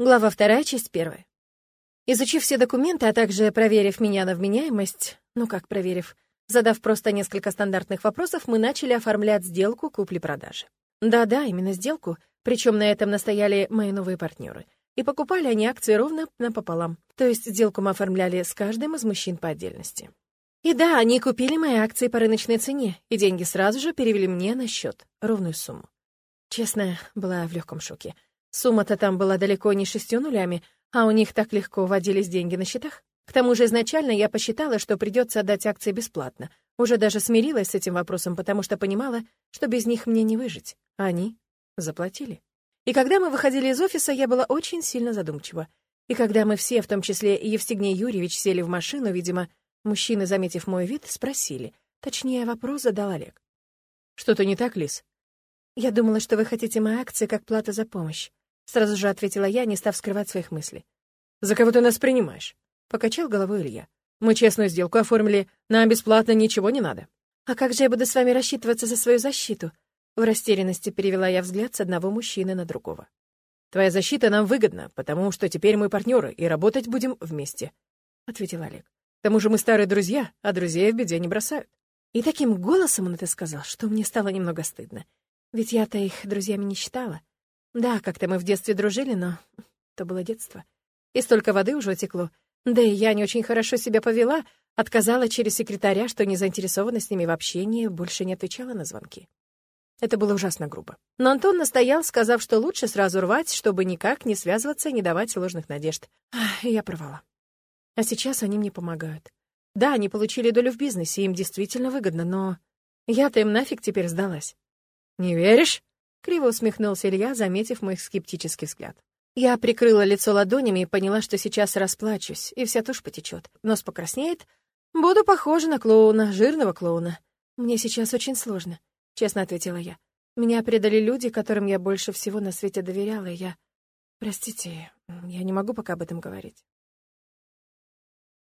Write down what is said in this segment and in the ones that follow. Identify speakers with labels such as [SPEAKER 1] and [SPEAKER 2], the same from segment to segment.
[SPEAKER 1] Глава вторая, часть первая. Изучив все документы, а также проверив меня на вменяемость, ну как проверив, задав просто несколько стандартных вопросов, мы начали оформлять сделку купли-продажи. Да-да, именно сделку, причем на этом настояли мои новые партнеры. И покупали они акции ровно напополам, то есть сделку мы оформляли с каждым из мужчин по отдельности. И да, они купили мои акции по рыночной цене, и деньги сразу же перевели мне на счет ровную сумму. Честно, была в легком шоке — Сумма-то там была далеко не шестью нулями, а у них так легко водились деньги на счетах. К тому же изначально я посчитала, что придется отдать акции бесплатно. Уже даже смирилась с этим вопросом, потому что понимала, что без них мне не выжить. Они заплатили. И когда мы выходили из офиса, я была очень сильно задумчива. И когда мы все, в том числе и Евстигней Юрьевич, сели в машину, видимо, мужчины, заметив мой вид, спросили. Точнее, вопрос задал Олег. «Что-то не так, Лис?» «Я думала, что вы хотите мои акции как плата за помощь. Сразу же ответила я, не став скрывать своих мыслей. «За кого ты нас принимаешь?» — покачал головой Илья. «Мы честную сделку оформили, нам бесплатно ничего не надо». «А как же я буду с вами рассчитываться за свою защиту?» В растерянности перевела я взгляд с одного мужчины на другого. «Твоя защита нам выгодна, потому что теперь мы партнеры и работать будем вместе», — ответил Олег. «К тому же мы старые друзья, а друзей в беде не бросают». И таким голосом он это сказал, что мне стало немного стыдно. Ведь я-то их друзьями не считала. Да, как-то мы в детстве дружили, но это было детство. И столько воды уже утекло. Да и я не очень хорошо себя повела, отказала через секретаря, что не заинтересована с ними в общении, больше не отвечала на звонки. Это было ужасно грубо. Но Антон настоял, сказав, что лучше сразу рвать, чтобы никак не связываться и не давать ложных надежд. Ах, я порвала. А сейчас они мне помогают. Да, они получили долю в бизнесе, им действительно выгодно, но я-то им нафиг теперь сдалась. «Не веришь?» Криво усмехнулся Илья, заметив мой скептический взгляд. Я прикрыла лицо ладонями и поняла, что сейчас расплачусь, и вся тушь потечет. Нос покраснеет. Буду похожа на клоуна, жирного клоуна. Мне сейчас очень сложно, честно ответила я. Меня предали люди, которым я больше всего на свете доверяла, и я... Простите, я не могу пока об этом говорить.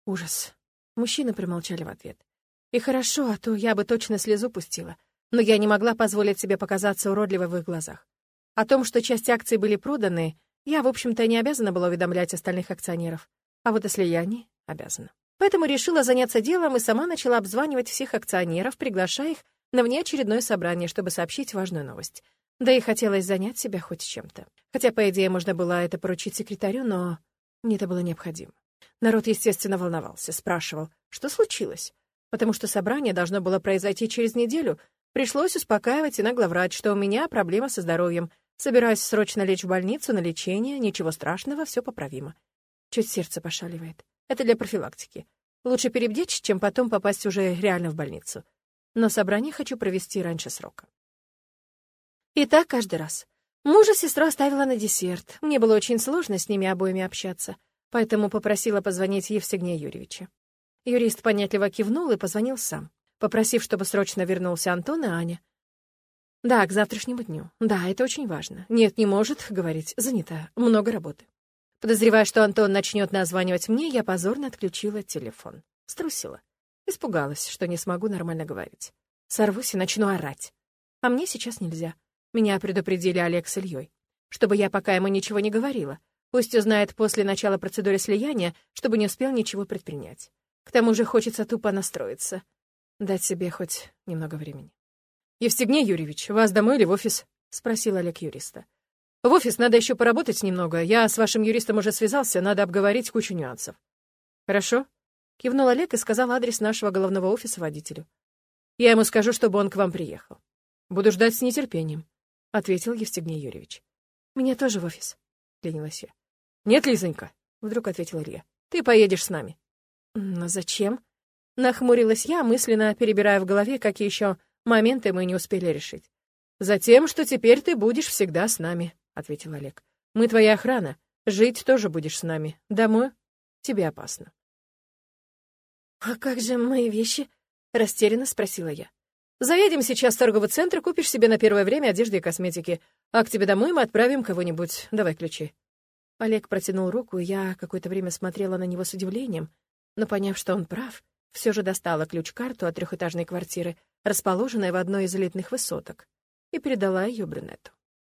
[SPEAKER 1] Ужас. Мужчины промолчали в ответ. И хорошо, а то я бы точно слезу пустила но я не могла позволить себе показаться уродливой в их глазах. О том, что часть акций были проданы, я, в общем-то, не обязана была уведомлять остальных акционеров. А вот о слиянии обязана. Поэтому решила заняться делом и сама начала обзванивать всех акционеров, приглашая их на внеочередное собрание, чтобы сообщить важную новость. Да и хотелось занять себя хоть чем-то. Хотя, по идее, можно было это поручить секретарю, но мне это было необходимо. Народ, естественно, волновался, спрашивал, что случилось, потому что собрание должно было произойти через неделю, Пришлось успокаивать и нагло врать, что у меня проблема со здоровьем. Собираюсь срочно лечь в больницу на лечение, ничего страшного, все поправимо. Чуть сердце пошаливает. Это для профилактики. Лучше перебдечь, чем потом попасть уже реально в больницу. Но собрание хочу провести раньше срока. И так каждый раз. Мужа сестру оставила на десерт. Мне было очень сложно с ними обоими общаться, поэтому попросила позвонить Евстигнея Юрьевича. Юрист понятливо кивнул и позвонил сам попросив, чтобы срочно вернулся Антон и Аня. Да, к завтрашнему дню. Да, это очень важно. Нет, не может, говорить, занята, много работы. Подозревая, что Антон начнет названивать мне, я позорно отключила телефон. Струсила. Испугалась, что не смогу нормально говорить. Сорвусь и начну орать. А мне сейчас нельзя. Меня предупредили Олег с Ильей. Чтобы я пока ему ничего не говорила. Пусть узнает после начала процедуры слияния, чтобы не успел ничего предпринять. К тому же хочется тупо настроиться. Дать себе хоть немного времени. «Евстигней Юрьевич, вас домой или в офис?» — спросил Олег юриста. «В офис надо еще поработать немного. Я с вашим юристом уже связался, надо обговорить кучу нюансов». «Хорошо?» — кивнул Олег и сказал адрес нашего головного офиса водителю. «Я ему скажу, чтобы он к вам приехал. Буду ждать с нетерпением», — ответил Евстигней Юрьевич. «Меня тоже в офис», — ленилась я. «Нет, Лизонька», — вдруг ответил Илья. «Ты поедешь с нами». «Но зачем?» Нахмурилась я, мысленно перебирая в голове, какие еще моменты мы не успели решить. «Затем, что теперь ты будешь всегда с нами», — ответил Олег. «Мы твоя охрана. Жить тоже будешь с нами. Домой тебе опасно». «А как же мои вещи?» — растерянно спросила я. «Заедем сейчас в торговый центр, купишь себе на первое время одежды и косметики, а к тебе домой мы отправим кого-нибудь. Давай ключи». Олег протянул руку, и я какое-то время смотрела на него с удивлением, но, поняв, что он прав, все же достала ключ-карту от трехэтажной квартиры, расположенной в одной из элитных высоток, и передала ее брюнету.